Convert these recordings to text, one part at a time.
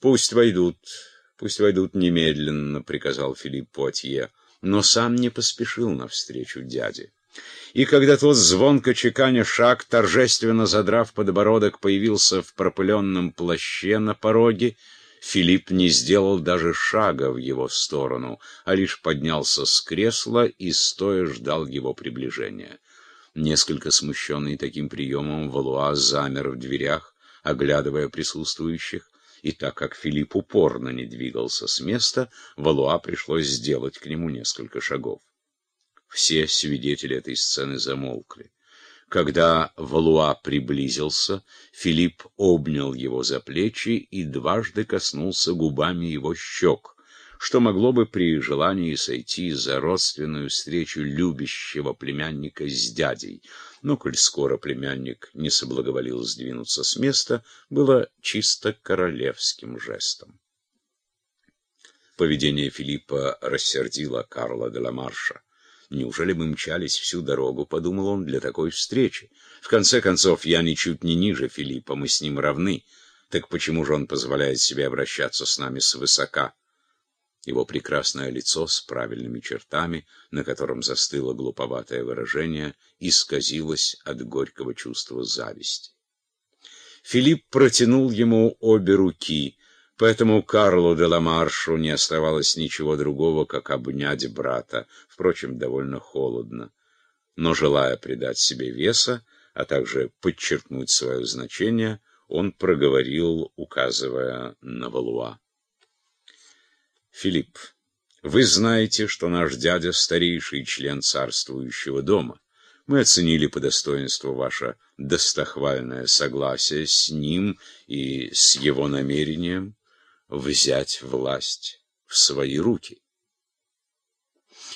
Пусть войдут, пусть войдут немедленно, приказал Филипп Пуатье, но сам не поспешил навстречу дяде. И когда тот, звонко чеканя шаг, торжественно задрав подбородок, появился в пропыленном плаще на пороге, Филипп не сделал даже шага в его сторону, а лишь поднялся с кресла и стоя ждал его приближения. Несколько смущенный таким приемом, Валуа замер в дверях, оглядывая присутствующих, и так как Филипп упорно не двигался с места, Валуа пришлось сделать к нему несколько шагов. Все свидетели этой сцены замолкли. Когда Валуа приблизился, Филипп обнял его за плечи и дважды коснулся губами его щек, что могло бы при желании сойти за родственную встречу любящего племянника с дядей. Но, коль скоро племянник не соблаговолил сдвинуться с места, было чисто королевским жестом. Поведение Филиппа рассердило Карла де ла Марша. Неужели мы мчались всю дорогу, подумал он, для такой встречи? В конце концов, я ничуть не ниже Филиппа, мы с ним равны. Так почему же он позволяет себе обращаться с нами свысока? Его прекрасное лицо с правильными чертами, на котором застыло глуповатое выражение, исказилось от горького чувства зависти. Филипп протянул ему обе руки — Поэтому Карлу де Ламаршу не оставалось ничего другого, как обнять брата, впрочем, довольно холодно. Но, желая придать себе веса, а также подчеркнуть свое значение, он проговорил, указывая на Валуа. «Филипп, вы знаете, что наш дядя — старейший член царствующего дома. Мы оценили по достоинству ваше достохвальное согласие с ним и с его намерением взять власть в свои руки.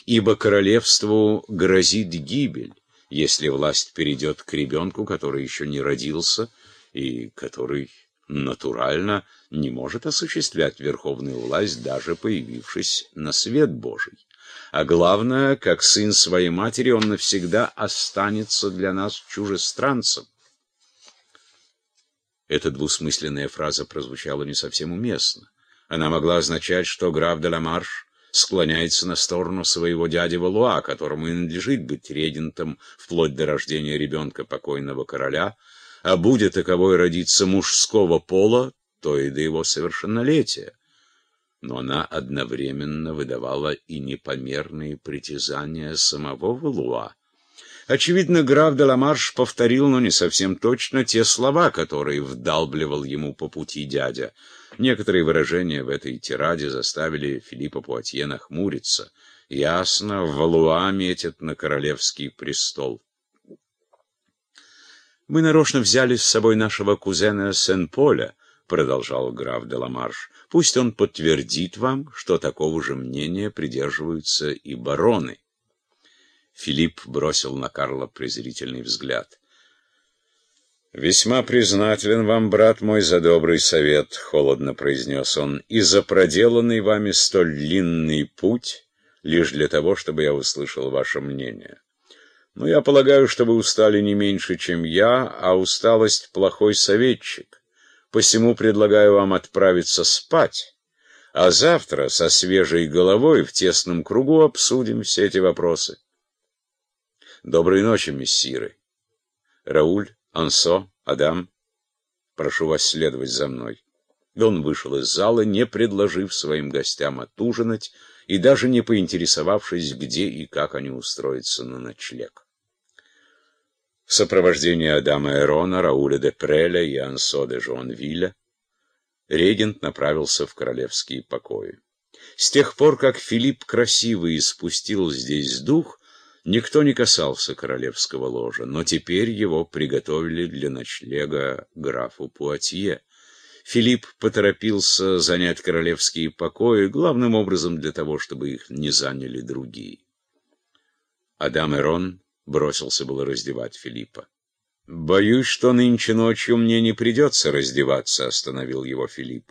Ибо королевству грозит гибель, если власть перейдет к ребенку, который еще не родился и который натурально не может осуществлять верховную власть, даже появившись на свет Божий. А главное, как сын своей матери, он навсегда останется для нас чужестранцем. Эта двусмысленная фраза прозвучала не совсем уместно. Она могла означать, что граф де Ламарш склоняется на сторону своего дяди Валуа, которому и надлежит быть регентом вплоть до рождения ребенка покойного короля, а будет таковой родиться мужского пола, то и до его совершеннолетия. Но она одновременно выдавала и непомерные притязания самого Валуа. Очевидно, граф де Ламарш повторил, но не совсем точно, те слова, которые вдалбливал ему по пути дядя. Некоторые выражения в этой тираде заставили Филиппа Пуатье нахмуриться. Ясно, Валуа метит на королевский престол. «Мы нарочно взяли с собой нашего кузена Сен-Поля», — продолжал граф де Ламарш. «Пусть он подтвердит вам, что такого же мнения придерживаются и бароны». Филипп бросил на Карла презрительный взгляд. «Весьма признателен вам, брат мой, за добрый совет», — холодно произнес он, — «и за проделанный вами столь длинный путь, лишь для того, чтобы я услышал ваше мнение. Но я полагаю, что вы устали не меньше, чем я, а усталость — плохой советчик. Посему предлагаю вам отправиться спать, а завтра со свежей головой в тесном кругу обсудим все эти вопросы». Доброй ночи, мессиры. Рауль, Ансо, Адам, прошу вас следовать за мной. Он вышел из зала, не предложив своим гостям отужинать и даже не поинтересовавшись, где и как они устроятся на ночлег. В сопровождении Адама Эрона, Рауля де Преля и Ансо де Жуанвиля регент направился в королевские покои. С тех пор, как Филипп Красивый испустил здесь дух, Никто не касался королевского ложа, но теперь его приготовили для ночлега графу Пуатье. Филипп поторопился занять королевские покои, главным образом для того, чтобы их не заняли другие. Адам Эрон бросился было раздевать Филиппа. «Боюсь, что нынче ночью мне не придется раздеваться», — остановил его Филипп.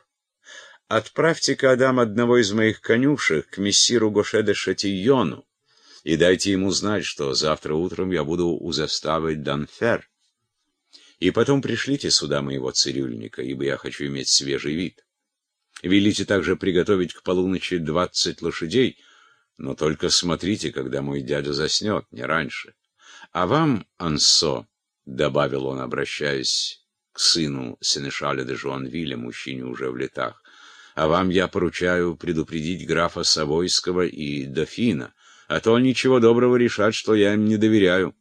«Отправьте-ка, Адам, одного из моих конюшек к мессиру Гоше Шатийону и дайте ему знать, что завтра утром я буду у заставы Данфер. И потом пришлите сюда моего цирюльника, ибо я хочу иметь свежий вид. Велите также приготовить к полуночи двадцать лошадей, но только смотрите, когда мой дядя заснет, не раньше. А вам, Ансо, — добавил он, обращаясь к сыну Сенешаля де Жуанвиля, мужчине уже в летах, — а вам я поручаю предупредить графа Савойского и дофина, а то ничего доброго решать, что я им не доверяю.